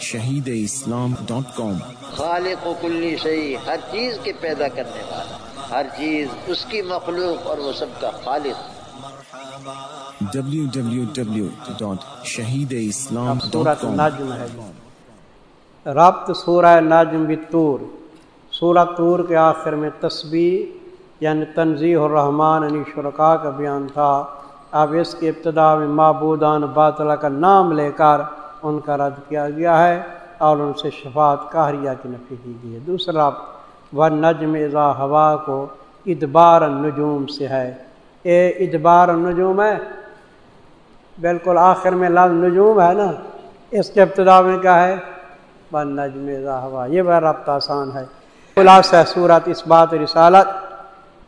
Shaheed Islam dot کام۔ خالق و کلی شہی ہر چیز کے پیدا کرنے والا ہر چیز اس کی مخلوق اور وہ سب کا خالق۔ www.shahideislam.com ربط سورہ نجم بطور سورہ طور۔ کے آخر میں تسبیح یعنی تنظیح الرحمن علی شرکا کا بیان تھا۔ اب اس کی ابتدا میں معبودان باطلہ کا نام لے کر ان کا رد کیا گیا ہے اور ان سے شفاعت کاہریہ کی نفی کی گئی ہے۔ دوسرا و نجم اذا ہوا کو ادبار النجوم سے ہے۔ اے ادبار النجوم ہے، بالکل آخر میں لال نجوم ہے نا، اس کے ابتدا میں کیا ہے؟ و نجم اذا ہوا، یہ بڑا رابطہ آسان ہے۔ خلاصہ صورت اس بات رسالت،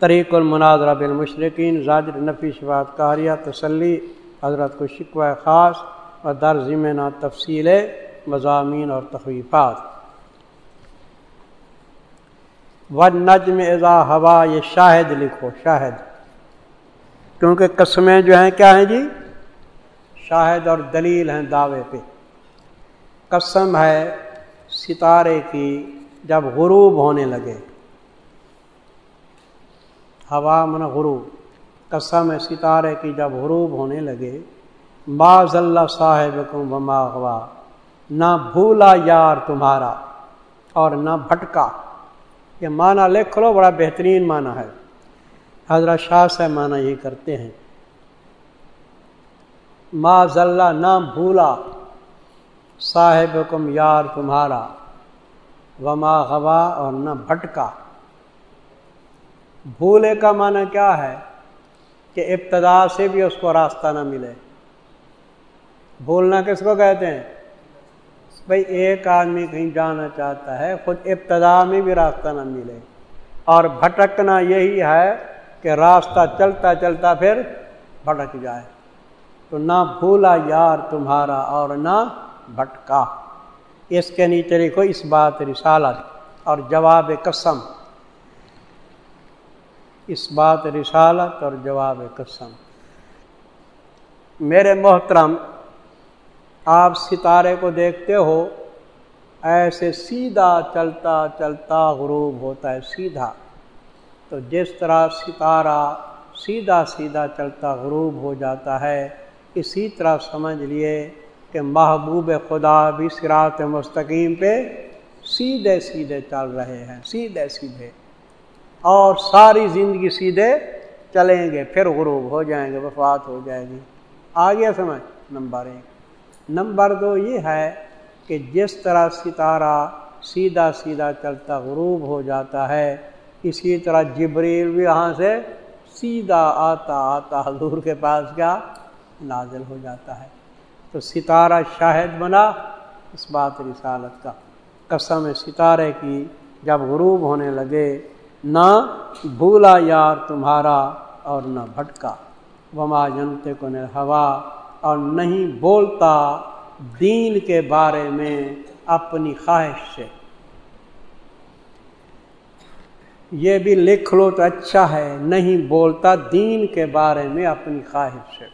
طریق المناظرہ بالمشرقین، زاجر نفی شفاعت کاریہ تسلی، حضرت کو شکوہ خاص۔ اور در ضمن تفصیل مضامین اور تخویفات۔ و نجم اذا ہوا، یہ شاہد لکھو، شاہد۔ کیونکہ قسمیں جو ہیں، کیا ہیں جی؟ شاہد اور دلیل ہیں دعوے پہ۔ قسم ہے ستارے کی جب غروب ہونے لگے۔ ہوا من غروب۔ قسم ہے ستارے کی جب غروب ہونے لگے۔ باز اللہ صاحب کو بما ہوا۔ نہ بھولا یار تمہارا اور نہ بھٹکا۔ یہ معنی لکھ لو بڑا بہترین معنی ہے۔ حضرت شاہ سے معنی یہ کرتے ہیں۔ ما ذلہ نہ بھولا۔ صاحب کم یار تمہارا۔ وما غوا اور نہ بھٹکا۔ بھولے کا معنی کیا ہے؟ کہ ابتدا سے بھی اس کو راستہ نہ ملے۔ بھولنا کس کو کہتے ہیں؟ بھائی، ایک آدمی کہیں جانا چاہتا ہے، خود ابتدا میں بھی راستہ نہ ملے۔ اور بھٹکنا یہی ہے کہ راستہ چلتا چلتا پھر بھٹک جائے۔ تو نہ بھولا یار تمہارا اور نہ بھٹکا۔ اس کے نیچے لکھو اس بات رسالت اور جواب قسم۔ اس بات رسالت اور جواب قسم۔ میرے محترم آپ ستارے کو دیکھتے ہو، ایسے سیدھا چلتا چلتا غروب ہوتا ہے، سیدھا۔ تو جس طرح ستارہ سیدھا سیدھا چلتا غروب ہو جاتا ہے، اسی طرح سمجھ لیے کہ محبوب خدا بھی سرات مستقیم پہ سیدھے سیدھے چل رہے ہیں، سیدھے سیدھے۔ اور ساری زندگی سیدھے چلیں گے، پھر غروب ہو جائیں گے، وفات ہو جائے گی۔ آگے سمجھ، نمبر ایک۔ نمبر دو یہ ہے کہ جس طرح ستارہ سیدھا سیدھا چلتا غروب ہو جاتا ہے، اسی طرح جبریل بھی یہاں سے سیدھا آتا آتا حضور کے پاس کیا؟ نازل ہو جاتا ہے۔ تو ستارہ شاہد بنا اس بات رسالت کا۔ قسم ستارے کی جب غروب ہونے لگے، نہ بھولا یار تمہارا اور نہ بھٹکا۔ وما جنتے کو نہ ہوا اور نہیں بولتا دین کے بارے میں اپنی خواہش سے۔ یہ بھی لکھ لو تو اچھا ہے، نہیں بولتا دین کے بارے میں اپنی خواہش سے۔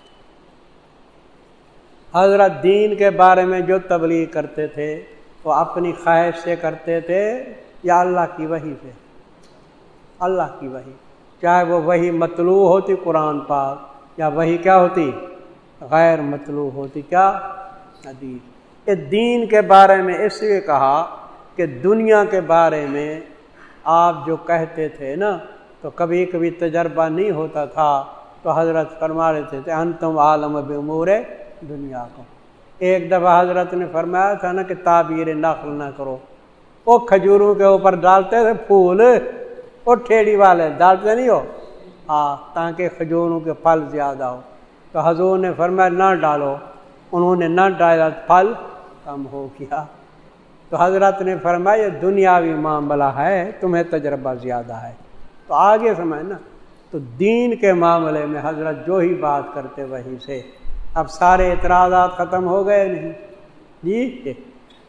حضرت دین کے بارے میں جو تبلیغ کرتے تھے، وہ اپنی خواہش سے کرتے تھے یا اللہ کی وہی سے؟ اللہ کی وہی چاہے وہ وہی مطلوع ہوتی قرآن پاک یا وہی کیا ہوتی؟ غیر مطلوب ہوتی۔ کیا؟ حدیث۔ اس دین کے بارے میں اس لیے کہا کہ دنیا کے بارے میں آپ جو کہتے تھے نا، تو کبھی کبھی تجربہ نہیں ہوتا تھا۔ تو حضرت فرما رہے تھے انتم عالم بمور دنیا کو۔ ایک دفعہ حضرت نے فرمایا تھا نا کہ تعبیر نقل نہ کرو۔ وہ کھجوروں کے اوپر ڈالتے تھے پھول وہ ٹھیڑی والے ڈالتے نہیں ہو۔ ہاں تاکہ کھجوروں کے پھل زیادہ ہو تو حضور نے فرمایا نہ ڈالو، انہوں نے نہ ڈالا، پھل کم ہو گیا۔ تو حضرت نے فرمایا، یہ دنیاوی معاملہ ہے، تمہیں تجربہ زیادہ ہے۔ تو آگے سمجھ نا، تو دین کے معاملے میں حضرت جو ہی بات کرتے وہی سے۔ اب سارے اعتراضات ختم ہو گئے نہیں۔ جی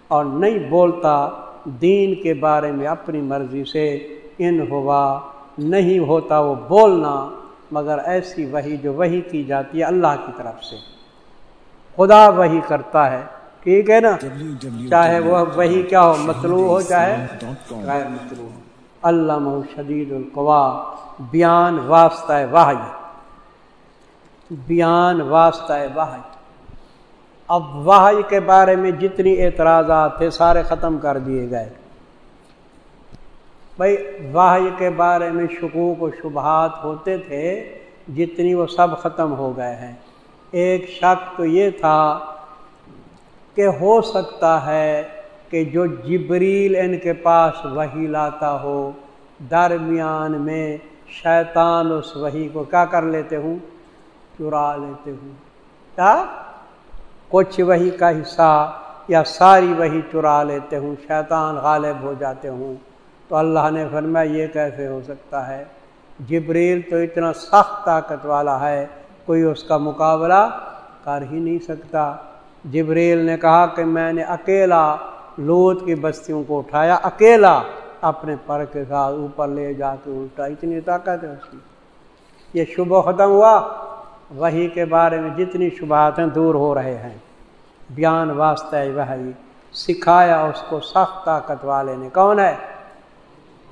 اور نہیں بولتا دین کے بارے میں اپنی مرضی سے، ان ہوا، نہیں ہوتا وہ بولنا۔ مگر ایسی وہی جو وہی کی جاتی ہے اللہ کی طرف سے۔ خدا وہی کرتا ہے ٹھیک ہے نا؟ چاہے وہ وہی کیا ہو مطلوع ہو چاہے غیر مطلوع ہو۔ علامہ شدید القوا بیان واسطہ واحد بیان واسطہ واحد اب واحد کے بارے میں جتنی اعتراضات تھے سارے ختم کر دیے گئے۔ بھائی واحد کے بارے میں شکوک و شبہات ہوتے تھے جتنی وہ سب ختم ہو گئے ہیں۔ ایک شک تو یہ تھا کہ ہو سکتا ہے کہ جو جبریل ان کے پاس وہی لاتا ہو، درمیان میں شیطان اس وہی کو کیا کر لیتے ہوں؟ چرا لیتے ہوں۔ کیا؟ کچھ وہی کا حصہ یا ساری وہی چرا لیتے ہوں، شیطان غالب ہو جاتے ہوں۔ تو اللہ نے فرمایا یہ کیسے ہو سکتا ہے؟ جبریل تو اتنا سخت طاقت والا ہے، کوئی اس کا مقابلہ کر ہی نہیں سکتا۔ جبریل نے کہا کہ میں نے اکیلا لوت کی بستیوں کو اٹھایا، اکیلا اپنے پر کے ساتھ اوپر لے جا کے الٹا۔ اتنی طاقت ہے اس کی۔ یہ شبہ ختم ہوا۔ وہی کے بارے میں جتنی شبہات ہیں دور ہو رہے ہیں، بیان واسطہ وہی سکھایا اس کو سخت طاقت والے نے۔ کون ہے؟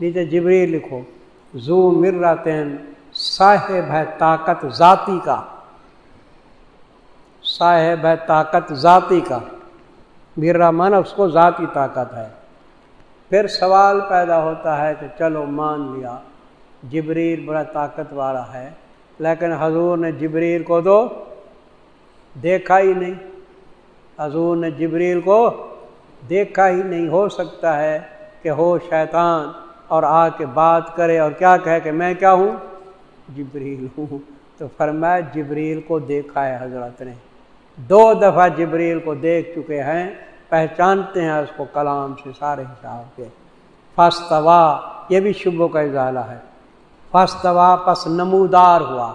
نیچے جبری لکھو زو مرتین صاحب ہے طاقت ذاتی کا۔ صاحب ہے طاقت ذاتی کا۔ مرا من اس کو ذاتی طاقت ہے۔ پھر سوال پیدا ہوتا ہے کہ چلو مان لیا، جبریل بڑا طاقت والا ہے، لیکن حضور نے جبریل کو تو دیکھا ہی نہیں۔ حضور نے جبریل کو دیکھا ہی نہیں۔ ہو سکتا ہے کہ ہو شیطان۔ اور آ کے بات کرے اور کیا کہے کہ میں کیا ہوں؟ جبریل ہوں۔ تو فرمایا جبریل کو دیکھا ہے حضرت نے۔ دو دفعہ جبریل کو دیکھ چکے ہیں، پہچانتے ہیں اس کو کلام سے سارے حساب کے۔ فستوا یہ بھی شبوں کا اضالہ ہے۔ فستوا پس نمودار ہوا۔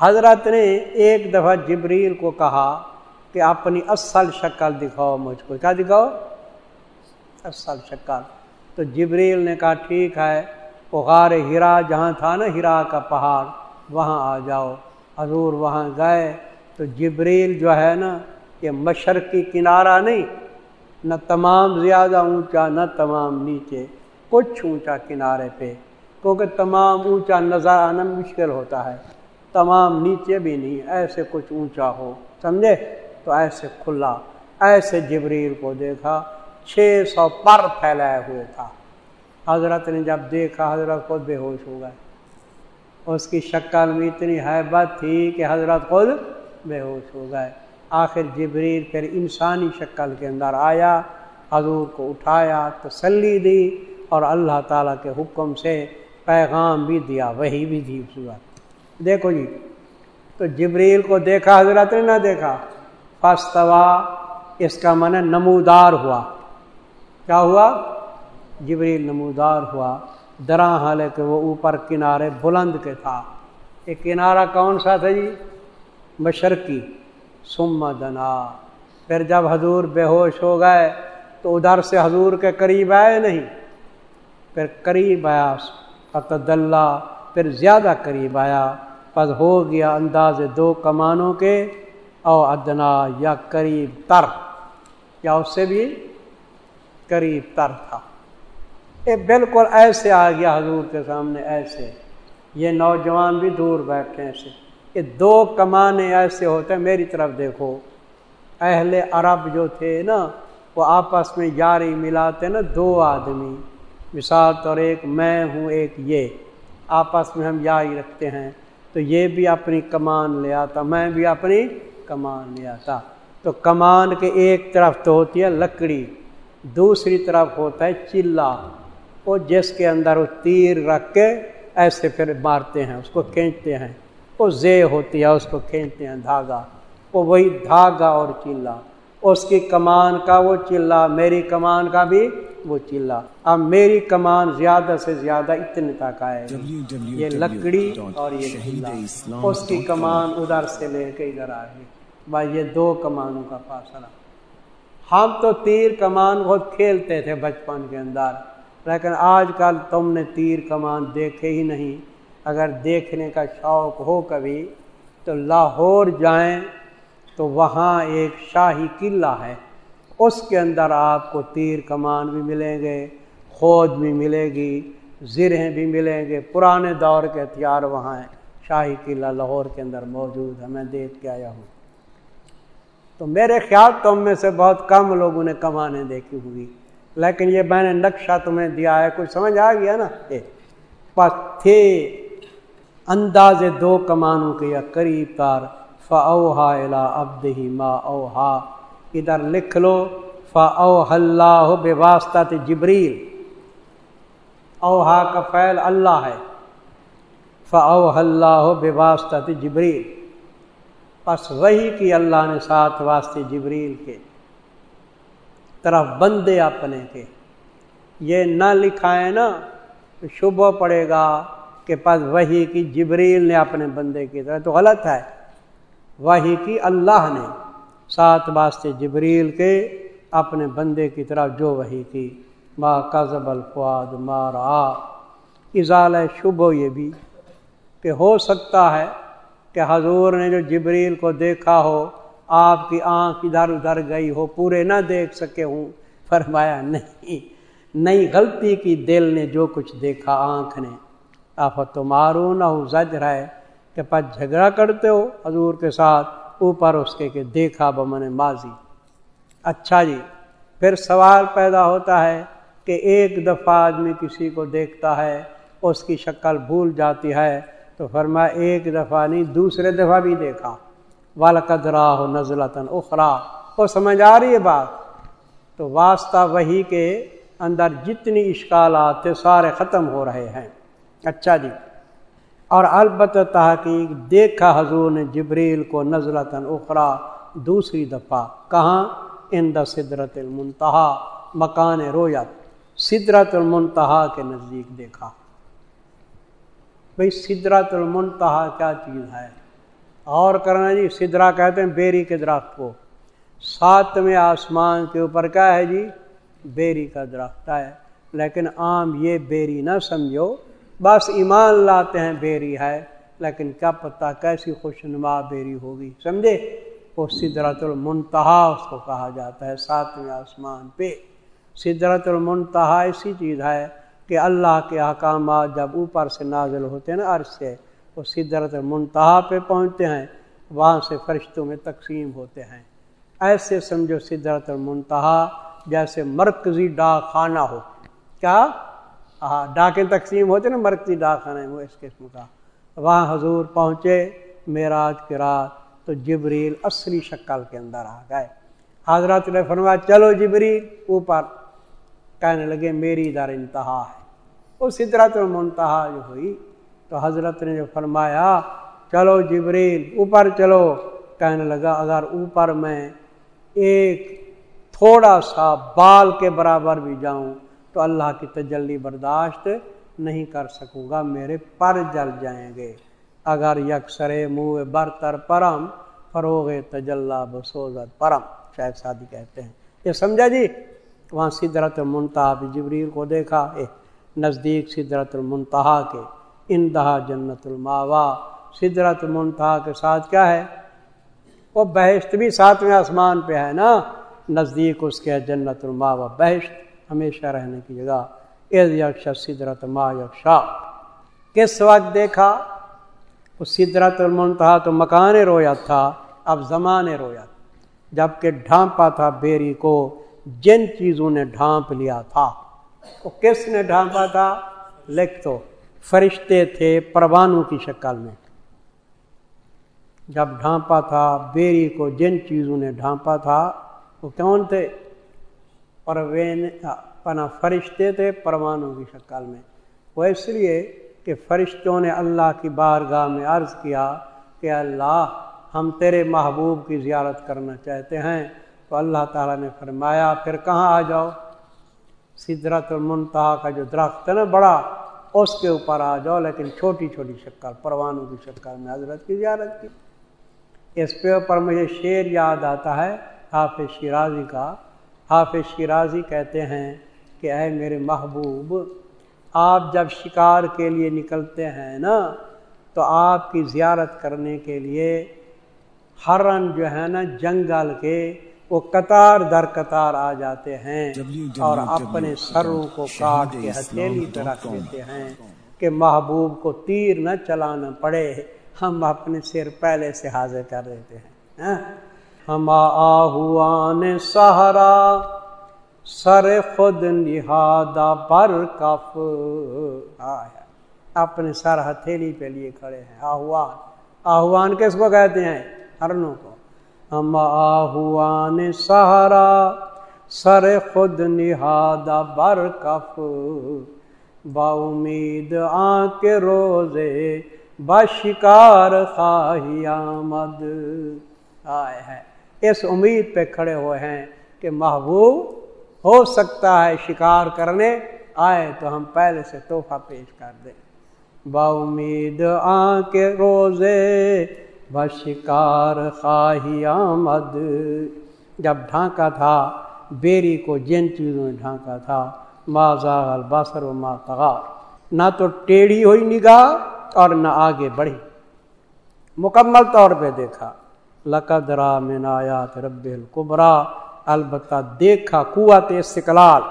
حضرت نے ایک دفعہ جبریل کو کہا کہ اپنی اصل شکل دکھاؤ مجھ کو۔ کیا دکھاؤ؟ اصل شکل۔ تو جبریل نے کہا، ٹھیک ہے، وہ غار ہرا جہاں تھا نا، ہرا کا پہاڑ، وہاں آ جاؤ۔ حضور وہاں گئے۔ تو جبریل جو ہے نا، یہ مشرقی کنارہ نہیں، نہ تمام زیادہ اونچا، نہ تمام نیچے، کچھ اونچا کنارے پہ۔ کیونکہ تمام اونچا نظر آنا مشکل ہوتا ہے۔ تمام نیچے بھی نہیں، ایسے کچھ اونچا ہو، سمجھے؟ تو ایسے کھلا، ایسے جبریل کو دیکھا۔ چھ سو پر پھیلائے ہوئے تھا۔ حضرت نے جب دیکھا، حضرت خود بے ہوش ہو گئے۔ اس کی شکل میں اتنی حیبت تھی کہ حضرت خود بے ہوش ہو گئے۔ آخر جبریل پھر انسانی شکل کے اندر آیا، حضور کو اٹھایا، تسلی دی اور اللہ تعالیٰ کے حکم سے پیغام بھی دیا وہی بھی دی اس وقت۔ دیکھو جی تو جبریل کو دیکھا، حضرت نے نہ دیکھا۔ فاستوا، اس کا من نمودار ہوا۔ کیا ہوا؟ جبریل نمودار ہوا درا حال کہ وہ اوپر کنارے بلند کے تھا۔ یہ کنارہ کون سا تھا جی؟ مشرقی۔ سم دنا۔ پھر جب حضور بے ہوش ہو گئے تو ادھر سے حضور کے قریب آئے نہیں۔ پھر قریب آیا، فقد اللہ۔ پھر زیادہ قریب آیا۔ پس ہو گیا انداز دو کمانوں کے، او ادنا یا قریب تر۔ یا اس سے بھی قریب تر تھا۔ یہ بالکل ایسے آ گیا حضور کے سامنے، ایسے۔ یہ نوجوان بھی دور بیٹھے ایسے۔ کہ دو کمانے ایسے ہوتے ہیں، میری طرف دیکھو۔ اہل عرب جو تھے نا، وہ آپس میں جاری ملاتے نا، دو آدمی۔ مثال طور ایک میں ہوں، ایک یہ۔ آپس میں ہم جاری رکھتے ہیں۔ تو یہ بھی اپنی کمان لے آتا، میں بھی اپنی کمان لے آتا۔ تو کمان کے ایک طرف تو ہوتی ہے لکڑی۔ دوسری طرف ہوتا ہے چلا وہ جس کے اندر وہ تیر رکھ کے ایسے پھر مارتے ہیں اس کو کھینچتے ہیں۔ وہ زے ہوتی ہے اس کو کھینچتے ہیں دھاگا۔ وہ وہی دھاگا اور چلا۔ اس کی کمان کا وہ چلا میری کمان کا بھی وہ چلا۔ اب میری کمان زیادہ سے زیادہ اتنے تک آئے۔ یہ لکڑی اور یہ چلا۔ اس کی کمان ادھر سے لے کے ادھر آ گئی بھائی یہ دو کمانوں کا فاصلہ۔ ہم تو تیر کمان بہت کھیلتے تھے بچپن کے اندر۔ لیکن آج کل تم نے تیر کمان دیکھے ہی نہیں۔ اگر دیکھنے کا شوق ہو کبھی تو لاہور جائیں تو وہاں ایک شاہی قلعہ ہے۔ اس کے اندر آپ کو تیر کمان بھی ملیں گے، خود بھی ملے گی، زرہیں بھی ملیں گے۔ پرانے دور کے ہتھیار وہاں ہیں۔ شاہی قلعہ لاہور کے اندر موجود ہے، میں دیکھ کے آیا ہوں۔ تو میرے خیال تم میں سے بہت کم لوگوں نے کمانے دیکھی ہوئی لیکن یہ میں نے نقشہ تمہیں دیا ہے کچھ سمجھ آ گیا نا؟ پس تھے انداز دو کمانوں کے یا قریب تار۔ فا الا ابد ہی ما اوہا ادھر لکھ لو۔ فا اللہ بے واسطہ جبریل۔ اوہا کا فعل اللہ ہے۔ فا او اللہ بے واسطہ جبریل۔ پس وہی کی اللہ نے ساتھ واسطے جبریل کے، طرف بندے اپنے کے۔ یہ نہ لکھائے نا شبہ پڑے گا کہ پس وہی کی جبریل نے اپنے بندے کی طرح تو غلط ہے۔ وہی کی اللہ نے سات واسطے جبریل کے اپنے بندے کی طرف جو وہی کی۔ ما قزب الفواد مارا اضال شبہ یہ بھی کہ ہو سکتا ہے کہ حضور نے جو جبریل کو دیکھا ہو، آپ کی آنکھ ادھر ادھر گئی ہو، پورے نہ دیکھ سکے ہوں۔ فرمایا، نہیں نئی غلطی کی دل نے جو کچھ دیکھا آنکھ نے۔ آپ تو مارو نہ ہو زج رہے کہ پس جھگڑا کرتے ہو حضور کے ساتھ، اوپر اس کے کہ دیکھا بمن ماضی۔ اچھا جی پھر سوال پیدا ہوتا ہے کہ ایک دفعہ آدمی کسی کو دیکھتا ہے، اس کی شکل بھول جاتی ہے تو فرما ایک دفعہ نہیں، دوسرے دفعہ بھی دیکھا۔ والدرا ہو نزلتاً اخرا وہ سمجھ آ رہی ہے بات؟ تو واسطہ وہی کے اندر جتنی اشکالات تھے سارے ختم ہو رہے ہیں۔ اچھا جی۔ اور البتہ تحقیق دیکھا حضور نے جبریل کو نزلتاً اخرا دوسری دفعہ۔ کہاں؟ ان دا سدرت المنتہا، مکان رویت سدرت المنتہا کے نزدیک دیکھا۔ بھائی سدرت المنتہا کیا چیز ہے؟ اور کرنا جی سدرا کہتے ہیں بیری کے درخت کو۔ ساتویں آسمان کے اوپر کیا ہے جی؟ بیری کا درخت ہے۔ لیکن عام یہ بیری نہ سمجھو۔ بس ایمان لاتے ہیں بیری ہے۔ لیکن کیا پتہ کیسی خوش نما بیری ہوگی، سمجھے؟ وہ سدرت المنتہا اس کو کہا جاتا ہے، ساتویں آسمان پہ۔ سدرت المنتہا ایسی چیز ہے کہ اللہ کے احکامات جب اوپر سے نازل ہوتے ہیں نا عرض سے، وہ سدرت المنتہا پہ پہنچتے ہیں، وہاں سے فرشتوں میں تقسیم ہوتے ہیں۔ ایسے سمجھو سدرت المنتہا جیسے مرکزی ڈاک خانہ ہو۔ کیا؟ ہاں ڈاکیں تقسیم ہوتے نا، مرکزی ڈاک خانہ وہ اس قسم کا۔ وہاں حضور پہنچے، معراج کی رات تو جبریل اصلی شکل کے اندر آ گئے۔ حضرت نے فرمایا، چلو جبریل، اوپر۔ کہنے لگے، میری در انتہا ہے۔ وہ سدرت المنتہا جو ہوئی تو حضرت نے جو فرمایا، چلو جبریل، اوپر چلو۔ کہنے لگا، اگر اوپر میں ایک تھوڑا سا بال کے برابر بھی جاؤں تو اللہ کی تجلی برداشت نہیں کر سکوں گا، میرے پر جل جائیں گے۔ اگر یکسر منہ برتر پرم، فروغ تجلّہ بسوزت پرم شاید شادی کہتے ہیں۔ یہ سمجھا جی؟ وہاں سدرت المنتہا بھی جبریل کو دیکھا، اے نزدیک سدرت المنتہا کے اندہا جنت الماوا سدرت المنتہا کے ساتھ کیا ہے؟ وہ بحشت بھی ساتویں آسمان پہ ہے نا۔ نزدیک اس کے جنت الماوا بحشت ہمیشہ رہنے کی جگہ۔ عز یکشا سدرت ما یکشا۔ کس وقت دیکھا؟ وہ سدرت المنتہا تو مکان رویا تھا، اب زمان رویا جبکہ ڈھانپا تھا بیری کو جن چیزوں نے ڈھانپ لیا تھا وہ کس نے ڈھانپا تھا؟ لکھ تو فرشتے تھے پروانوں کی شکل میں۔ جب ڈھانپا تھا، بیری کو جن چیزوں نے ڈھانپا تھا، وہ کون تھے؟ پروین، پنا فرشتے تھے پروانوں کی شکل میں۔ وہ اس لیے کہ فرشتوں نے اللہ کی بارگاہ میں عرض کیا کہ اللہ، ہم تیرے محبوب کی زیارت کرنا چاہتے ہیں۔ تو اللہ تعالیٰ نے فرمایا، پھر کہاں آ جاؤ؟ سدرت المنتہا کا جو درخت ہے نا بڑا، اس کے اوپر آ جاؤ، لیکن چھوٹی چھوٹی شکل، پروانوں کی شکل میں، حضرت کی زیارت کی۔ اس پہ اوپر مجھے شعر یاد آتا ہے، حافظ شیرازی کا۔ حافظ شیرازی کہتے ہیں کہ، اے میرے محبوب، آپ جب شکار کے لیے نکلتے ہیں نا، تو آپ کی زیارت کرنے کے لیے ہرن جو ہے نا، جنگل کے وہ قطار در قطار آ جاتے ہیں اور اپنے سروں کو کاٹ کے ہتھیلی پہ رکھ دیتے ہیں کہ محبوب کو تیر نہ چلانا پڑے ہم اپنے سر پہلے سے حاضر کر دیتے ہیں ہاں؟ ہم آہوان سہارا سر خود نہادا پر کف۔ اپنے سر ہتھیلی پہ لیے کھڑے ہیں آہوان آہوان کس کو کہتے ہیں؟ ہرنوں کو۔ ہم آہوان سہارا سر خود نہادا بر کف با امید آ کے روزے بشکار خواہی آمد۔ آئے ہے اس امید پہ کھڑے ہوئے ہیں کہ محبوب ہو سکتا ہے شکار کرنے۔ آئے تو ہم پہلے سے تحفہ پیش کر دیں۔ با امید آ کے روزے بشکار خواہی آمد جب ڈھانکا تھا بیری کو جن چیزوں میں ڈھانکا تھا ماضا البصر و ما تغار نہ تو ٹیڑھی ہوئی نگاہ اور نہ آگے بڑھی مکمل طور پہ دیکھا لقدرا من آیات رب القبرا البتہ دیکھا قوت استقلال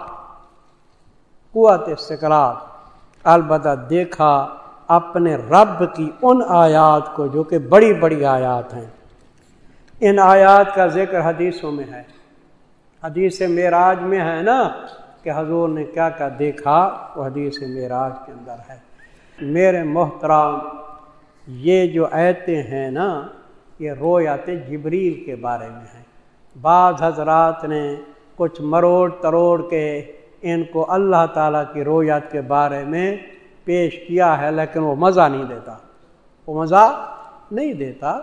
قوت استقلال البتہ دیکھا اپنے رب کی ان آیات کو جو کہ بڑی بڑی آیات ہیں۔ ان آیات کا ذکر حدیثوں میں ہے۔ حدیث معراج میں ہے نا کہ حضور نے کیا کیا دیکھا، وہ حدیث معراج کے اندر ہے۔ میرے محترام یہ جو ایتے ہیں نا، یہ رویات جبریل کے بارے میں ہیں۔ بعض حضرات نے کچھ مروڑ تروڑ کے ان کو اللہ تعالیٰ کی رویات کے بارے میں پیش کیا ہے، لیکن وہ مزہ نہیں دیتا۔ وہ مزہ نہیں دیتا۔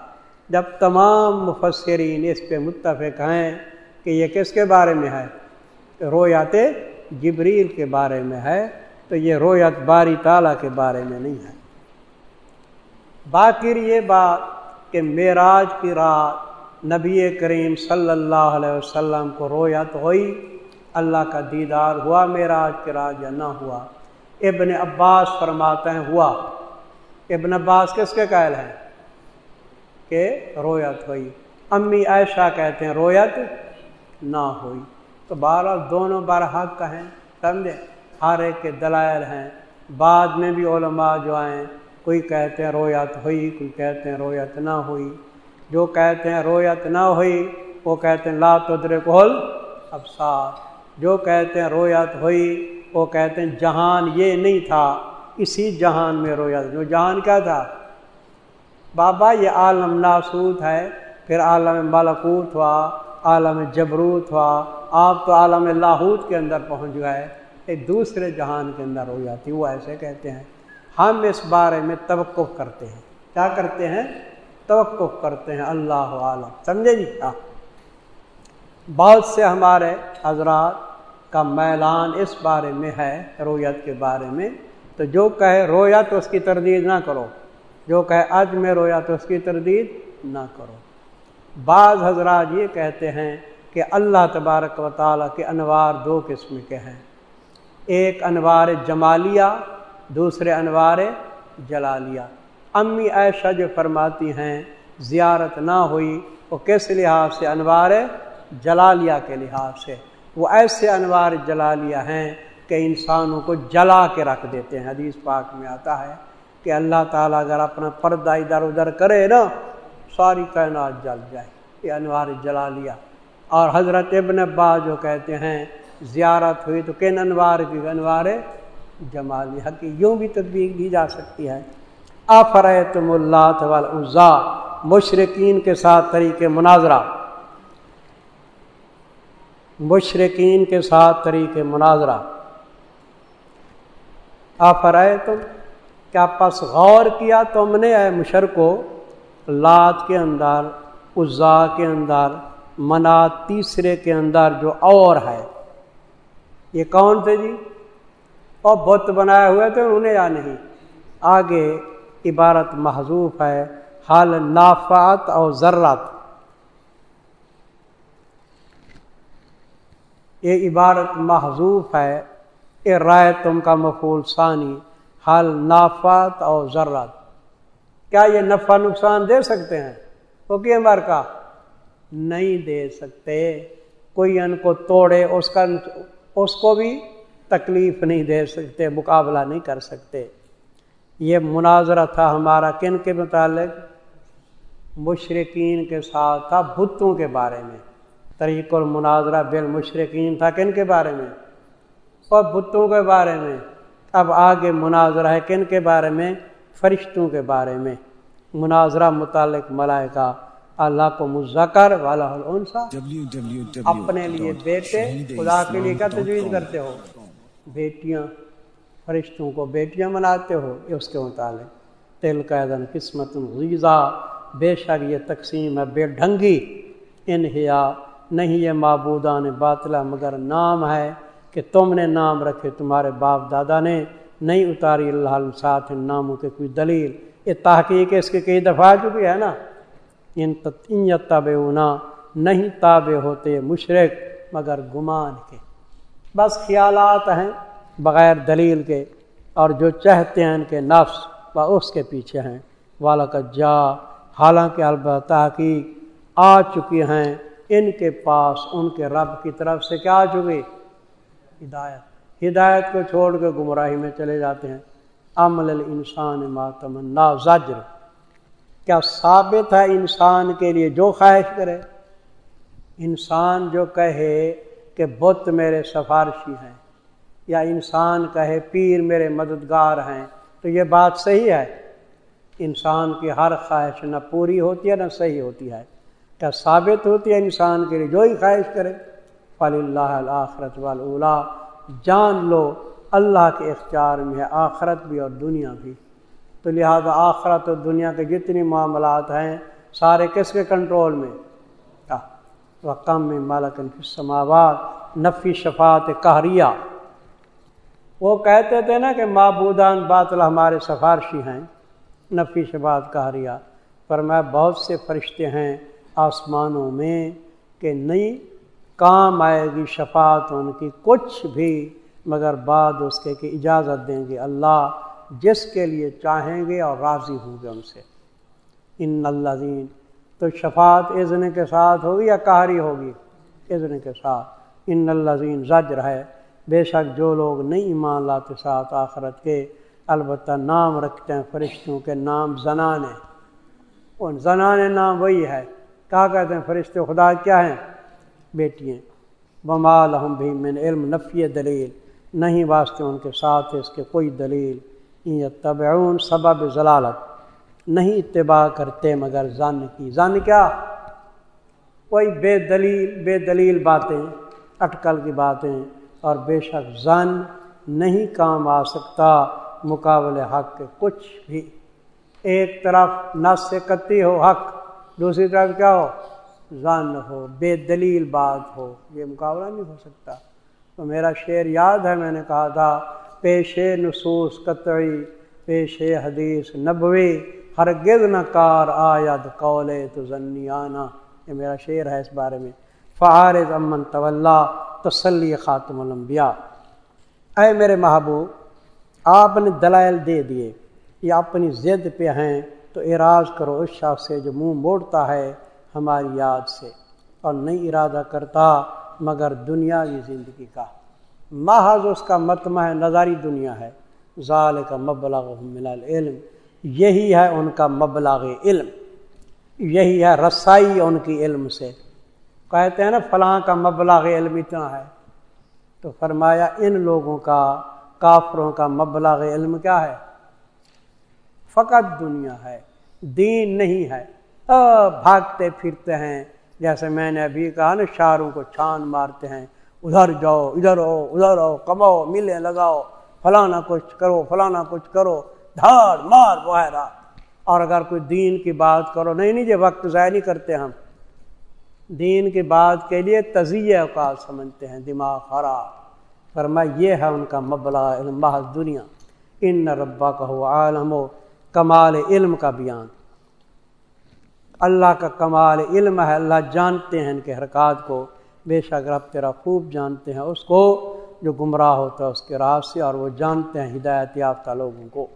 جب تمام مفسرین اس پہ متفق ہیں کہ یہ کس کے بارے میں ہے رویات جبریل کے بارے میں ہے، تو یہ رویت باری تعالیٰ کے بارے میں نہیں ہے۔ باقی یہ بات کہ معراج کی رات نبی کریم صلی اللہ علیہ وسلم کو رویت ہوئی، اللہ کا دیدار ہوا معراج کی رات یا نہ ہوا۔ ابن عباس فرماتے ہیں، ہوا۔ ابن عباس کس کے قائل ہیں؟ کہ رویت ہوئی۔ امی عائشہ کہتے ہیں، رویت نہ ہوئی۔ تو بارہ دونوں بار حق ہیں، سمجھے؟ ہر ایک کے دلائل ہیں۔ بعد میں بھی علماء جو آئیں کوئی کہتے ہیں رویت ہوئی، کوئی کہتے ہیں رویت نہ ہوئی۔ جو کہتے ہیں رویت نہ ہوئی، وہ کہتے ہیں، لا تدر کول ابسار جو کہتے ہیں رویت ہوئی وہ کہتے ہیں جہان یہ نہیں تھا، اسی جہان میں رویت جو جہان کیا تھا؟ بابا، یہ عالم ناسوت ہے، پھر عالم ملکوت ہوا، عالم جبروت ہوا۔ آپ تو عالم لاہوت کے اندر پہنچ گئے، ایک دوسرے جہان کے اندر ہو جاتی وہ ایسے کہتے ہیں۔ ہم اس بارے میں توقف کرتے ہیں۔ کیا کرتے ہیں؟ توقف کرتے ہیں۔ اللہ عالم، سمجھے جی؟ کیا بہت سے ہمارے حضرات کا میلان اس بارے میں ہے، رویت کے بارے میں۔ تو جو کہے رویا تو اس کی تردید نہ کرو۔ جو کہے آج میں رویا تو اس کی تردید نہ کرو۔ بعض حضرات یہ کہتے ہیں کہ اللہ تبارک و تعالیٰ کے انوار دو قسم کے ہیں۔ ایک انوار جمالیہ، دوسرے انوار جلالیہ۔ امی عائشہ جو فرماتی ہیں، زیارت نہ ہوئی، وہ کس لحاظ سے؟ انوار جلالیہ کے لحاظ سے۔ وہ ایسے انوار جلالیہ ہیں کہ انسانوں کو جلا کے رکھ دیتے ہیں۔ حدیث پاک میں آتا ہے کہ اللہ تعالیٰ اگر اپنا پردہ ادھر ادھر کرے نا، ساری کائنات جل جائے۔ یہ انوار جلالیہ اور حضرت ابن عباس جو کہتے ہیں، زیارت ہوئی تو کن انوار کی؟ انوار جمالی حقی یوں بھی تدبیق دی جا سکتی ہے۔ آفر تم اللہ والعزا مشرقین کے ساتھ طریقے مناظرہ۔ مشرقین کے ساتھ طریقے مناظرہ۔ آفر تم کیا پس غور کیا تم نے، اے مشرقو لات کے اندر عزا کے اندر منا تیسرے کے اندر جو اور ہے۔ یہ کون تھے جی؟ اور بت بنائے ہوئے تھے انہیں یا نہیں؟ آگے عبارت محضوف ہے، حال نافات اور ذرات یہ عبارت محضوف ہے یہ رائے تم کا مفول ثانی حال نافات اور ذرات۔ کیا یہ نفع نقصان دے سکتے ہیں؟ کہ عمر کا؟ نہیں دے سکتے۔ کوئی ان کو توڑے، اس کا اس کو بھی تکلیف نہیں دے سکتے، مقابلہ نہیں کر سکتے۔ یہ مناظرہ تھا ہمارا کن کے متعلق؟ مشرقین کے ساتھ تھا بتوں کے بارے میں۔ طریق المناظرہ بالمشرقین تھا کن کے بارے میں؟ اور بتوں کے بارے میں۔ اب آگے مناظرہ ہے کن کے بارے میں؟ فرشتوں کے بارے میں۔ مناظرہ متعلق ملائکہ اللہ کو مذکر والا اپنے لیے بیٹے خدا کے لیے کیا تجویز کرتے ہو؟ بیٹیاں فرشتوں کو بیٹیاں مناتے ہو یہ اس کے متعلق۔ تل قیدن قسمت غذا بے شک یہ تقسیم ہے بے ڈھنگی۔ انہیا نہیں یہ معبودان باطلا مگر نام ہے کہ تم نے نام رکھے، تمہارے باپ دادا نے نہیں اتاری اللہ ساتھ ان ناموں کے کوئی دلیل۔ یہ تحقیق اس کے کئی دفعہ چکی ہے نا۔ ان تب نہیں تابع ہوتے مشرق مگر گمان کے۔ بس خیالات ہیں بغیر دلیل کے، اور جو چاہتے ہیں ان کے نفس وہ اس کے پیچھے ہیں۔ والا کا جا حالانکہ البتہ تحقیق آ چکی ہیں ان کے پاس، ان کے رب کی طرف سے کیا آ چکی ہدایت۔ ہدایت کو چھوڑ کے گمراہی میں چلے جاتے ہیں۔ عمل الانسان ماتمنا زجر۔ کیا ثابت ہے انسان کے لیے جو خواہش کرے؟ انسان جو کہے کہ بت میرے سفارشی ہیں یا انسان کہے پیر میرے مددگار ہیں، تو یہ بات صحیح ہے۔ انسان کی ہر خواہش نہ پوری ہوتی ہے، نہ صحیح ہوتی ہے۔ کیا ثابت ہوتی ہے انسان کے لیے؟ جو ہی خواہش کرے۔ فل اللہ آخرت والا جان لو، اللہ کے اختیار میں ہے آخرت بھی اور دنیا بھی۔ تو لہذا آخرت اور دنیا کے جتنی معاملات ہیں، سارے کس کے کنٹرول میں؟ کم میں مالکن سماوات نفی شفات کہریا وہ کہتے تھے نا کہ معبودان باطل ہمارے سفارشی ہیں۔ نفی شفات کہریا پر میں بہت سے فرشتے ہیں۔ آسمانوں میں کہ نہیں کام آئے گی، شفاعت ان کی کچھ بھی، مگر بعد اس کے کہ اجازت دیں گے۔ اللہ جس کے لیے چاہیں گے اور راضی ہوں گے ان سے۔ ان اللہ دین تو شفاعت اذن کے ساتھ ہوگی یا کہاری ہوگی؟ اذن کے ساتھ۔ ان اللہ دین زجر ہے۔ بے شک جو لوگ نہیں ایمان لاتے ساتھ آخرت کے، البتہ نام رکھتے ہیں فرشتوں کے نام زنانے ان زنانے نام وہی ہے۔ کہا کہتے ہیں، فرشتے خدا کیا ہیں؟ بیٹیاں بمال ہم بھی من علم، نفی دلیل۔ نہیں واسطے ان کے ساتھ اس کے کوئی دلیل۔ تبعون سبب ضلالت۔ نہیں اتباع کرتے مگر زن کی۔ زن کیا؟ کوئی بے دلیل بے دلیل باتیں، اٹکل کی باتیں۔ اور بے شک زن نہیں کام آ سکتا مقابل حق کے کچھ بھی۔ ایک طرف نس سے کتی ہو حق دوسری طرف کیا ہو؟ زن ہو، بے دلیل بات ہو، یہ مقابلہ نہیں ہو سکتا۔ تو میرا شعر یاد ہے، میں نے کہا تھا، پیش نصوص قطعی، پیش حدیث نبوی ہر گرد نکار آید قول تو ضنیانہ یہ میرا شعر ہے اس بارے میں۔ فعارض امن طول تسلی خاتم الانبیاء۔ اے میرے محبوب، آپ نے دلائل دے دیے، یہ اپنی ضد پہ ہیں۔ تو اراض کرو، اس شخص سے جو منہ موڑتا ہے ہماری یاد سے۔ اور نہیں ارادہ کرتا، مگر دنیاوی زندگی کا۔ محض اس کا متمع نظاری دنیا ہے۔ ظال کا مبلغ من العلم۔ یہی ہے ان کا مبلغ علم۔ یہی ہے رسائی ان کی علم سے۔ کہتے ہیں نا، فلاں کا مبلغ علم اتنا ہے۔ تو فرمایا، ان لوگوں کا، کافروں کا مبلغ علم کیا ہے؟ فقط دنیا ہے، دین نہیں ہے۔ بھاگتے پھرتے ہیں۔ جیسے میں نے ابھی کہا نا شاروں کو چھان مارتے ہیں۔ ادھر جاؤ، ادھر ہو ادھر ہو کماؤ ملے لگاؤ۔ فلانا کچھ کرو، فلانا کچھ کرو۔ دھاڑ، مار وغیرہ اور اگر کوئی دین کی بات کرو، نہیں نہیں یہ وقت ضائع نہیں کرتے ہم۔ دین کی بات کے لیے تزیہ اوقات سمجھتے ہیں، دماغ خراب۔ فرما یہ ہے ان کا مبلا علم دنیا۔ ان ربا کا ہو عالم۔ و کمال علم کا بیان۔ اللہ کا کمال علم ہے، اللہ جانتے ہیں ان کے حرکات کو۔ بے شک رب تیرا خوب جانتے ہیں اس کو، جو گمراہ ہوتا ہے اس کے راز سے، اور وہ جانتے ہیں ہدایت یافتہ لوگوں کو۔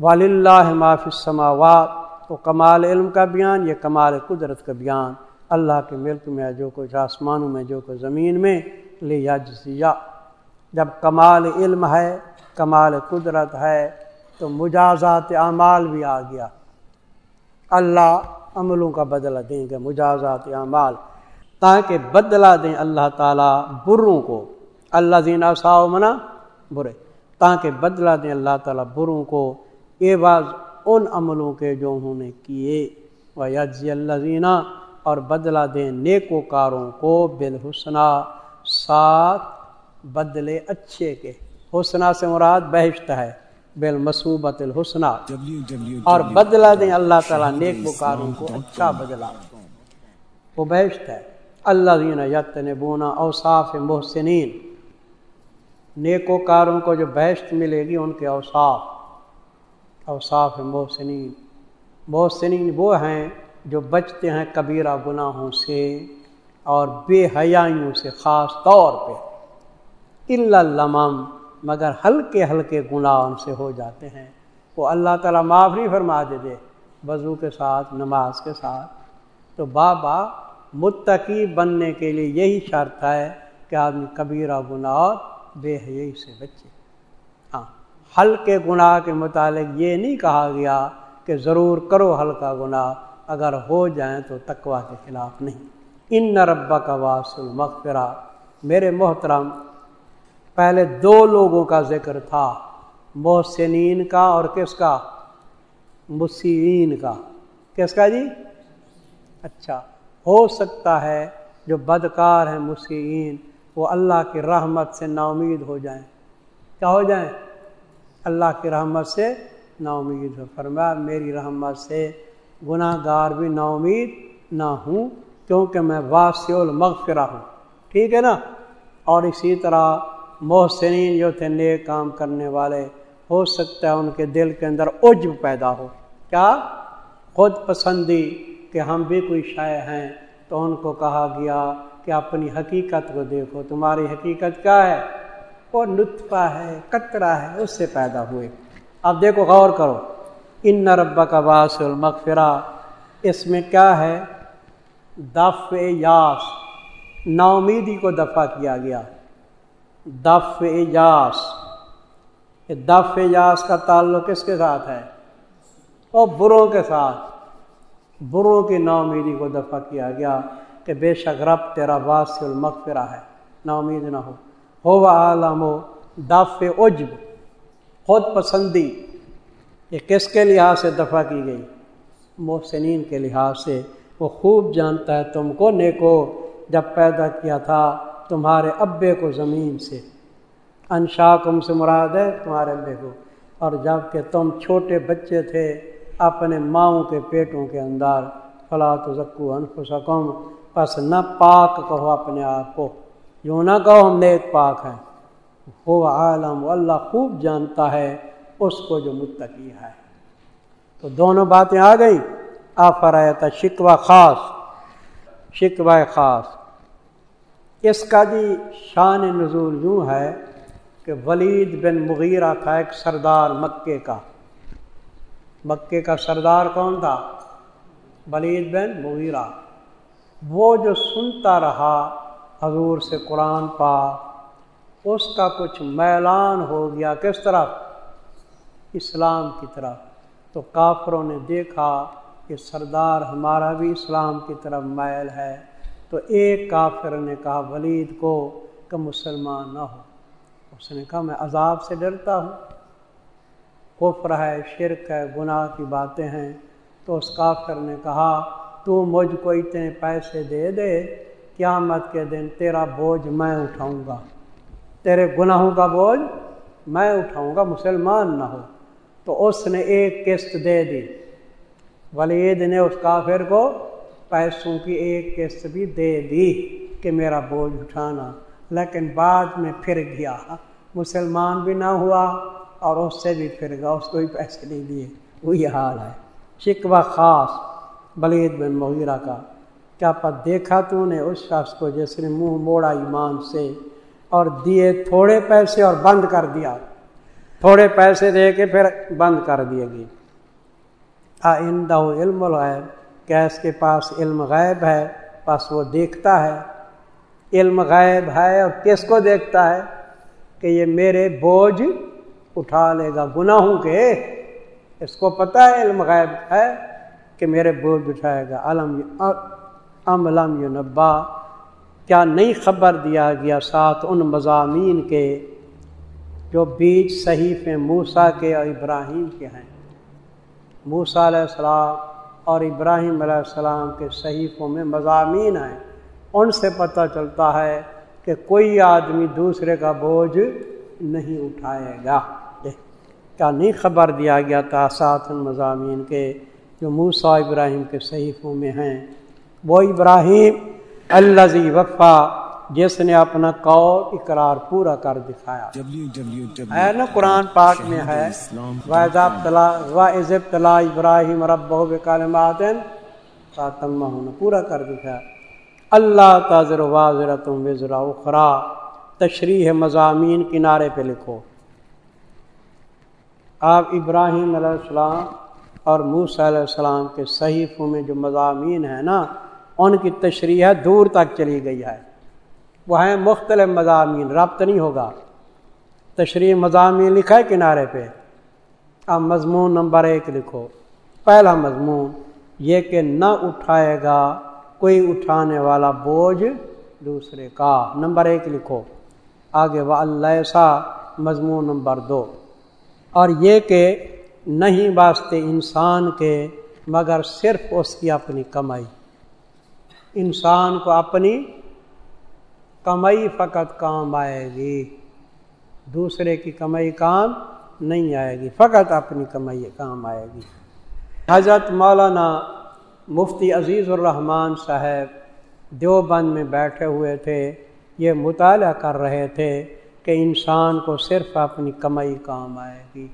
ولی اللہ معاف السماوات، تو کمال علم کا بیان، یہ کمال قدرت کا بیان۔ اللہ کے ملک میں، جو کچھ آسمانوں میں، جو کچھ زمین میں لے یا جب کمال علم ہے، کمال قدرت ہے تو مجازات اعمال بھی آ گیا۔ اللہ عملوں کا بدلہ دیں گے، مجازات اعمال۔ تاکہ بدلہ دیں اللہ تعالیٰ بروں کو۔ اللہ دینا ساؤ منا، برے۔ تاکہ بدلہ دیں اللہ تعالیٰ بروں کو۔ یہ بعض ان عملوں کے جو انہوں نے کیے۔ وہ یجی اللہ زینہ اور بدلہ دیں نیکو کاروں کو بالحسنہ۔ ساتھ بدلے اچھے کے۔ حسنہ سے مراد بہشت ہے۔ بال مصوبت الحسنہ اور بدلہ دیں اللہ تعالیٰ نیک بکاروں کو اچھا بدلا وہ بہشت ہے۔ اللہ دین یتن بونا اوصاف محسنین۔ نیک کاروں کو جو بہشت ملے گی ان کے اوصاف۔ اوصاف محسنین۔ محسنین وہ ہیں جو بچتے ہیں کبیرہ گناہوں سے اور بے حیائیوں سے خاص طور پہ۔ اللہ مگر ہلکے ہلکے گناہ ان سے ہو جاتے ہیں۔ وہ اللہ تعالیٰ معاف نہیں فرما دے دے وضو کے ساتھ، نماز کے ساتھ۔ تو بابا متقی بننے کے لیے یہی شرط ہے کہ آدمی کبیرہ گناہ اور بے حیائی سے بچے۔ ہاں ہلکے گناہ کے متعلق یہ نہیں کہا گیا کہ ضرور کرو ہلکا گناہ، اگر ہو جائیں تو تقوا کے خلاف نہیں۔ ان ربا کا واسل مغفرہ میرے محترم پہلے دو لوگوں کا ذکر تھا، محسنین کا اور کس کا؟ مسین کا۔ کس کا جی؟ اچھا ہو سکتا ہے جو بدکار ہیں مسین وہ اللہ کی رحمت سے نا امید ہو جائیں۔ کیا ہو جائیں؟ اللہ کی رحمت سے نا امید ہو۔ فرمایا، میری رحمت سے گناہ گار بھی نا امید نہ ہوں، کیونکہ میں واسع المغفرہ ہوں۔ ٹھیک ہے نا؟ اور اسی طرح محسنین جو تھے نیک کام کرنے والے، ہو سکتا ہے ان کے دل کے اندر عجب پیدا ہو۔ کیا؟ خود پسندی کہ ہم بھی کوئی شائع ہیں۔ تو ان کو کہا گیا کہ اپنی حقیقت کو دیکھو، تمہاری حقیقت کیا ہے؟ وہ نطفہ ہے قطرہ ہے، اس سے پیدا ہوئے۔ اب دیکھو، غور کرو۔ ان ربا کا باس المغفرہ، اس میں کیا ہے؟ دف یاس نا امیدی کو دفع کیا گیا۔ دف یاس دف یاس کا تعلق کس کے ساتھ ہے؟ وہ بروں کے ساتھ۔ بروں کی نا امیدی کو دفع کیا گیا کہ بے شک رب تیرا باس المغفرہ ہے۔ نا امید نہ ہو۔ ہو عالم و دف عجب، خود پسندی۔ یہ کس کے لحاظ سے دفع کی گئی؟ محسنین کے لحاظ سے۔ وہ خوب جانتا ہے تم کو، نیکو، جب پیدا کیا تھا تمہارے ابے کو زمین سے۔ انشا کم سے مراد ہے تمہارے ابے کو۔ اور جبکہ تم چھوٹے بچے تھے، اپنے ماؤں کے پیٹوں کے اندر فلاں تو ذکو انفسکم، پس نہ پاک کہو اپنے آپ کو۔ یوں نہ کہو ہم نیک پاک ہیں۔ ہو عالم اللہ خوب جانتا ہے اس کو جو متقی ہے۔ تو دونوں باتیں آ گئی آفر آیا تھا شکوہ خاص۔ شکوہ خاص۔ اس کا جی شان نزول یوں ہے کہ ولید بن مغیرہ تھا ایک سردار مکے کا۔ مکے کا سردار کون تھا؟ ولید بن مغیرہ۔ وہ جو سنتا رہا حضور سے قرآن پا، اس کا کچھ میلان ہو گیا کس طرح اسلام کی طرف۔ تو کافروں نے دیکھا کہ سردار ہمارا بھی اسلام کی طرف مائل ہے۔ تو ایک کافر نے کہا، ولید کو کہ مسلمان نہ ہو۔ اس نے کہا، میں عذاب سے ڈرتا ہوں۔ کفر ہے، شرک ہے، گناہ کی باتیں ہیں۔ تو اس کافر نے کہا، تو مجھ کو اتنے پیسے دے دے، قیامت کے دن تیرا بوجھ میں اٹھاؤں گا۔ تیرے گناہوں کا بوجھ میں اٹھاؤں گا، مسلمان نہ ہو۔ تو اس نے ایک قسط دے دی۔ ولید نے اس کافر کو پیسوں کی ایک قسط بھی دے دی کہ میرا بوجھ اٹھانا۔ لیکن بعد میں پھر گیا۔ مسلمان بھی نہ ہوا اور اس سے بھی پھر گیا، اس کو بھی پیسے نہیں دیے۔ وہی حال ہے۔ شکوہ خاص ولید بن مغیرہ کا۔ کیا پر دیکھا تو نے اس شخص کو جس نے منہ موڑا ایمان سے اور دیے تھوڑے پیسے اور بند کر دیا۔ تھوڑے پیسے دے کے پھر بند کر دیے گی آئندہ علم الغیب کیا اس کے پاس علم غیب ہے، بس وہ دیکھتا ہے۔ علم غیب ہے اور کس کو دیکھتا ہے؟ کہ یہ میرے بوجھ اٹھا لے گا گناہوں کے۔ اس کو پتہ ہے علم غیب ہے کہ میرے بوجھ اٹھائے گا۔ علم ام علم نبا کیا نہیں خبر دیا گیا ساتھ ان مضامین کے جو بیچ صحیف موسا کے اور ابراہیم کے ہیں؟ موسا علیہ السلام اور ابراہیم علیہ السلام کے صحیفوں میں مضامین ہیں۔ ان سے پتہ چلتا ہے کہ کوئی آدمی دوسرے کا بوجھ نہیں اٹھائے گا۔ کیا نہیں خبر دیا گیا تھا ساتھ ان مضامین کے جو موسا ابراہیم کے صحیفوں میں ہیں؟ وہ ابراہیم اللہ وفا جس نے اپنا قول اقرار پورا کر دکھایا۔ ہے نا قرآن پاک میں ہے تلا ابراہیم رب ہونا پورا کر دکھایا۔ اللہ تاضر واضر تم وزرا اخرا تشریح مضامین کنارے پہ لکھو۔ آپ ابراہیم علیہ السلام اور موس علیہ السلام کے صحیفوں میں جو مضامین ہیں نا، ان کی تشریح دور تک چلی گئی ہے۔ وہ ہیں مختلف مضامین رابط نہیں ہوگا۔ تشریح مضامین لکھا ہے کنارے پہ۔ اب مضمون نمبر ایک لکھو۔ پہلا مضمون، یہ کہ نہ اٹھائے گا کوئی اٹھانے والا بوجھ دوسرے کا۔ نمبر ایک لکھو۔ آگے وہ اللہ سا مضمون نمبر دو۔ اور یہ کہ نہیں واسطے انسان کے، مگر صرف اس کی اپنی کمائی۔ انسان کو اپنی کمائی فقط کام آئے گی۔ دوسرے کی کمائی کام نہیں آئے گی، فقط اپنی کمائی کام آئے گی۔ حضرت مولانا مفتی عزیز الرحمن صاحب دیوبند میں بیٹھے ہوئے تھے، یہ مطالعہ کر رہے تھے کہ انسان کو صرف اپنی کمائی کام آئے گی۔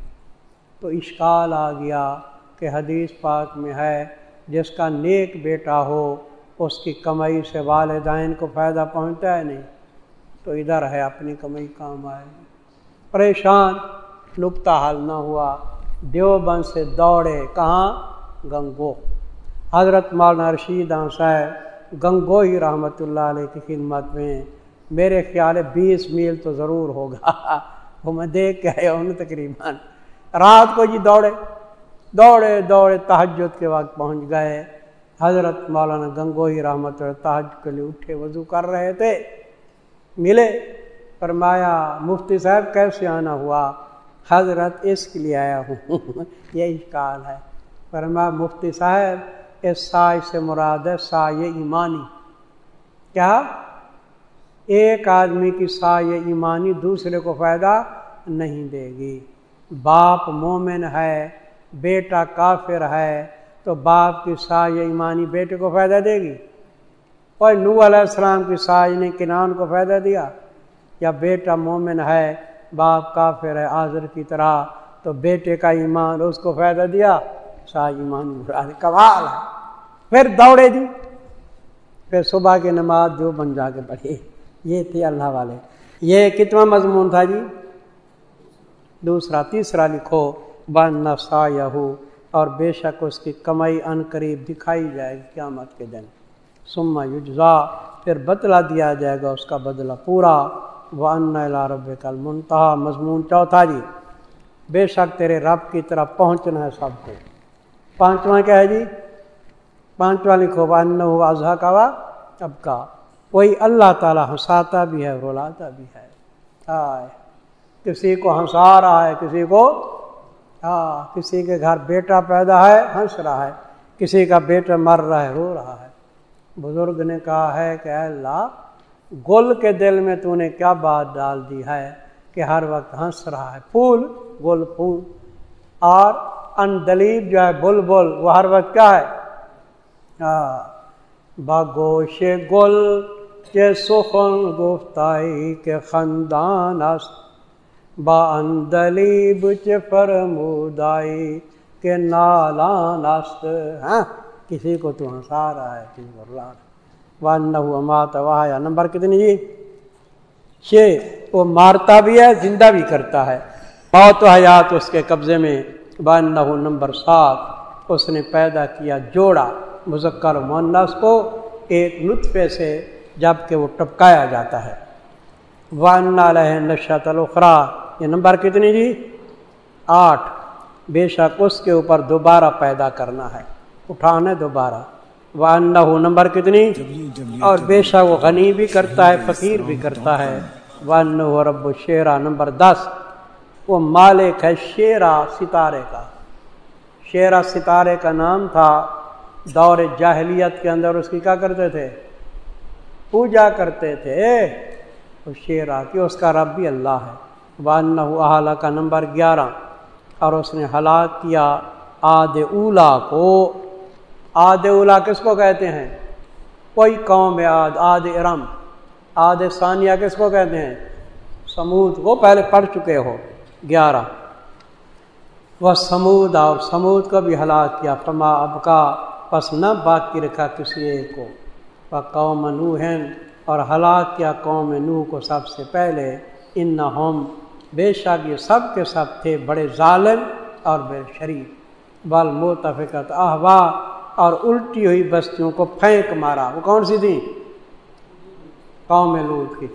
تو اشکال آ گیا کہ حدیث پاک میں ہے، جس کا نیک بیٹا ہو اس کی کمائی سے والدین کو فائدہ پہنچتا ہے نہیں، تو ادھر ہے اپنی کمائی کام آئے۔ پریشان نقطہ حل نہ ہوا۔ دیوبند سے دوڑے، کہاں؟ گنگو۔ حضرت مولانا رشید صاحب، گنگو ہی رحمۃ اللہ علیہ کی خدمت میں۔ میرے خیال ہے بیس میل تو ضرور ہوگا۔ وہ میں دیکھ کے آیا ہوں تقریباً۔ رات کو جی دوڑے دوڑے دوڑے تحجد کے وقت پہنچ گئے۔ حضرت مولانا گنگوئی رحمت تاج کے لیے اٹھے، وضو کر رہے تھے، ملے، فرمایا، مفتی صاحب کیسے آنا ہوا؟ حضرت اس کے لیے آیا ہوں۔ یہی کال ہے۔ فرمایا مفتی صاحب، اس سائے سے مراد ہے سائے ایمانی۔ کیا؟ ایک آدمی کی سائے ایمانی دوسرے کو فائدہ نہیں دے گی۔ باپ مومن ہے، بیٹا کافر ہے تو باپ کی ساج ایمانی بیٹے کو فائدہ دے گی۔ اور نو علیہ السلام کی ساج نے کنان کو فائدہ دیا۔ یا بیٹا مومن ہے، باپ کافر ہے، آذر کی طرح، تو بیٹے کا ایمان اس کو فائدہ دیا۔ ساج ایمان کمال ہے۔ پھر دوڑے دی۔ پھر صبح کی نماز جو بن جا کے پڑھی۔ یہ تھی اللہ والے۔ یہ کتنا مضمون تھا جی؟ دوسرا، تیسرا لکھو۔ بن نفسا یہو اور بے شک اس کی کمائی ان قریب دکھائی جائے گی قیامت کے دن۔ سما یجزا، پھر بدلا دیا جائے گا، اس کا بدلہ پورا۔ وہ ان رب کل منتہا مضمون چوتھا جی۔ بے شک تیرے رب کی طرف پہنچنا ہے سب کو۔ پانچواں کیا ہے جی؟ پانچواں لکھو ان ہوا اضحا کا وا اب کا وہی اللہ تعالیٰ ہنساتا بھی ہے رولاتا بھی ہے۔ آئے، کسی کو ہنسا رہا ہے، کسی کو ہاں کسی کے گھر بیٹا پیدا ہے، ہنس رہا ہے، کسی کا بیٹا مر رہا ہے، رو رہا ہے۔ بزرگ نے کہا ہے کہ اے اللہ، گل کے دل میں تو نے کیا بات ڈال دی ہے کہ ہر وقت ہنس رہا ہے۔ پھول، گل پھول۔ اور ان دلیب جو ہے بل بل وہ ہر وقت کیا ہے؟ ہاں باگوش گل کے سخن گفتائی کے خاندان است۔ با اندلی بچ فرمودائی کہ نالان است ہاں کسی کو تو ہنسا رہا ہے کسی کو رلا رہا مات وایا نمبر کتنی جی چھ وہ مارتا بھی ہے زندہ بھی کرتا ہے موت و حیات اس کے قبضے میں بان نمبر سات اس نے پیدا کیا جوڑا مذکر مونس کو ایک نطفے سے جبکہ وہ ٹپکایا جاتا ہے وان نشت الخرا یہ نمبر کتنی جی؟ آٹھ۔ بے شک اس کے اوپر دوبارہ پیدا کرنا ہے۔ اٹھانے دوبارہ۔ وان نمبر کتنی؟ اور بے شک وہ غنی بھی کرتا ہے فقیر بھی کرتا ہے۔ ون رب شیرا نمبر دس۔ وہ مالک ہے شیرا ستارے کا۔ شیرا ستارے کا نام تھا۔ دور جاہلیت کے اندر اس کی کیا کرتے تھے؟ پوجا کرتے تھے۔ وہ شیرا کہ اس کا رب بھی اللہ ہے۔ ون اعلیٰ کا نمبر گیارہ۔ اور اس نے ہلاک کیا آد اولا کو۔ آد اولا کس کو کہتے ہیں؟ کوئی قوم آد آد ارم۔ آد ثانیہ کس کو کہتے ہیں؟ سمود وہ پہلے پڑھ چکے ہو۔ گیارہ۔ وہ سمود، اور سمود کو بھی ہلاک کیا۔ فما اب کا پس نہ باقی رکھا کسی ایک کو۔ وہ قوم نوہن اور ہلاک کیا قوم نوح کو سب سے پہلے۔ ان نہ ہوم بے شک یہ سب کے سب تھے بڑے ظالم اور بے شریف بال متفقت احوا اور الٹی ہوئی بستیوں کو پھینک مارا۔ وہ کون سی تھی قوم لوٹ کی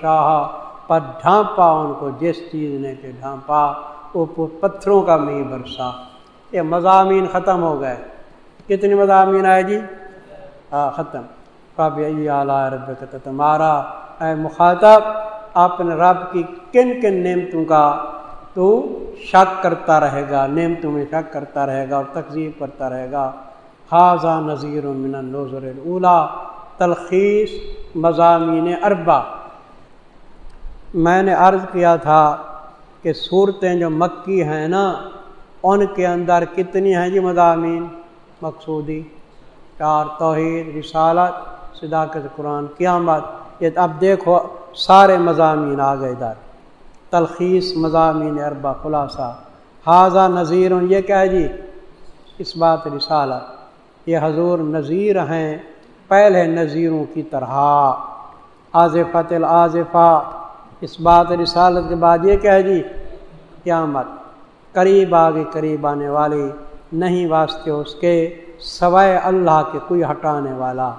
شاہ پر ڈھانپا ان کو جس چیز نے کہ ڈھانپا۔ وہ پتھروں کا می برسا۔ یہ مضامین ختم ہو گئے۔ کتنی مضامین آئے جی؟ ہاں ختم۔ کب اعلیٰ رب تمہارا اے مخاطب اپنے رب کی کن کن نعمتوں کا تو شک کرتا رہے گا، نعمتوں میں شک کرتا رہے گا اور تقزیب کرتا رہے گا۔ حاضہ نذیر من النظر الاولا تلخیص مضامین اربا میں نے عرض کیا تھا کہ صورتیں جو مکی ہیں نا، ان کے اندر کتنی ہیں جی مضامین؟ مقصودی۔ چار توحید، رسالت، صداقت قرآن، قیامت۔ یہ اب دیکھو سارے مضامین آ گئے ادھر۔ تلخیص مضامین اربا خلاصہ۔ حاضہ نذیر، یہ کیا ہے جی؟ اس بات رسالت یہ حضور نذیر ہیں، پہلے نذیروں کی طرح۔ آصفت الآفا اس بات رسالت کے بعد یہ کیا ہے جی؟ قیامت۔ قریب آگے قریب آنے والی نہیں واسطے اس کے، سوائے اللہ کے کوئی ہٹانے والا۔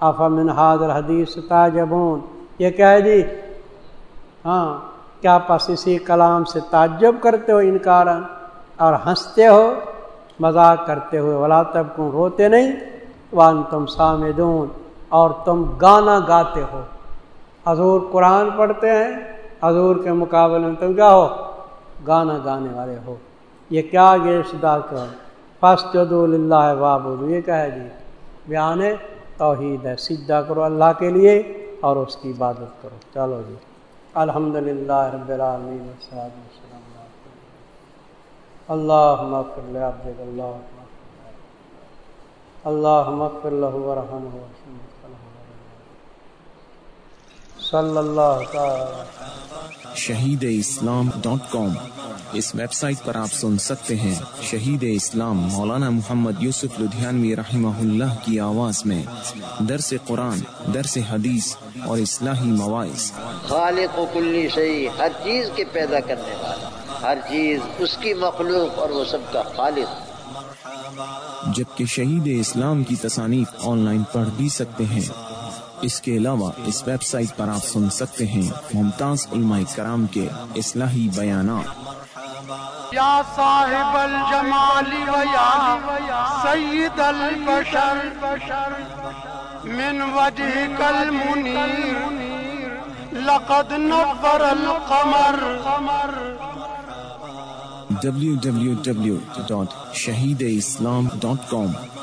افامن حاضر حدیث تاجبون یہ کیا ہے جی ہاں کیا پس اسی کلام سے تعجب کرتے ہو انکار اور ہنستے ہو، مذاق کرتے ہوئے، ولا تب کو روتے نہیں؟ وان تم سامدون، اور تم گانا گاتے ہو۔ حضور قرآن پڑھتے ہیں، حضور کے مقابلے میں تم کیا ہو؟ گانا گانے والے ہو۔ یہ کیا گے صدا کر پس جدو اللہ بابود یہ کیا ہے جی بیان توحید ہے سیدھا کرو اللہ کے لیے۔ اور اس کی عبادت کرو۔ چلو جی۔ الحمد للہ رب العالمین السلام اللہ مغفر عبد اللہ اللہ مغفر له ورحمه صلی اللہ تعالی شہید اسلام ڈاٹ کام اس ویب سائٹ پر آپ سن سکتے ہیں شہید اسلام مولانا محمد یوسف لدھیانوی رحمہ اللہ کی آواز میں درس قرآن درس حدیث اور اصلاحی مواعث۔ خالق و کلی شہی ہر چیز کے پیدا کرنے والا ہر چیز اس کی مخلوق اور وہ سب کا خالق۔ جبکہ شہید اسلام کی تصانیف آن لائن پڑھ بھی سکتے ہیں۔ اس کے علاوہ اس ویب سائٹ پر آپ سن سکتے ہیں ممتاز علماء کرام کے اصلاحی بیانات۔ یا صاحب الجمال و یا سید البشر من وجهك المنير لقد نفر القمر۔ www.shahideislam.com